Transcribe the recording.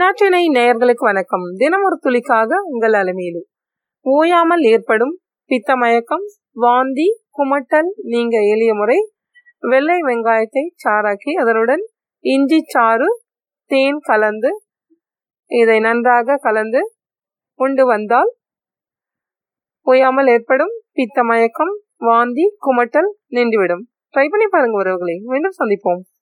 நாட்டினை நேயர்களுக்கு வணக்கம். தினம் ஒரு துளிக்காக உங்கள் அலமையிலு ஓயாமல் ஏற்படும் பித்தமயக்கம் வாந்தி குமட்டல் நீங்க எளிய முறை வெள்ளை வெங்காயத்தை சாராக்கி அதனுடன் இஞ்சி சாறு தேன் கலந்து இதை நன்றாக கலந்து கொண்டு வந்தால் ஓயாமல் ஏற்படும் பித்தமயக்கம் வாந்தி குமட்டல் நின்றுவிடும். ட்ரை பண்ணி பாருங்க உறவுகளை. மீண்டும் சந்திப்போம்.